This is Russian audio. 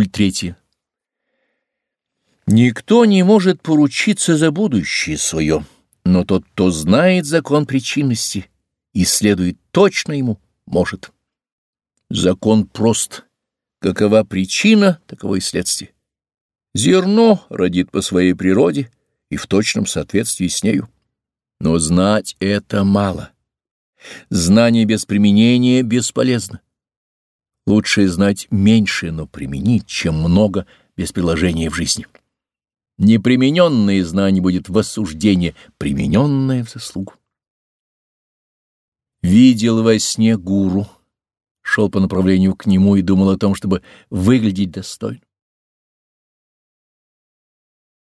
Июль 3. Никто не может поручиться за будущее свое, но тот, кто знает закон причинности и следует точно ему, может. Закон прост. Какова причина, таково и следствие. Зерно родит по своей природе и в точном соответствии с нею. Но знать это мало. Знание без применения бесполезно. Лучше знать меньше, но применить, чем много без приложения в жизни. Непримененное знание будет в осуждение, примененное в заслугу. Видел во сне гуру, шел по направлению к нему и думал о том, чтобы выглядеть достойно.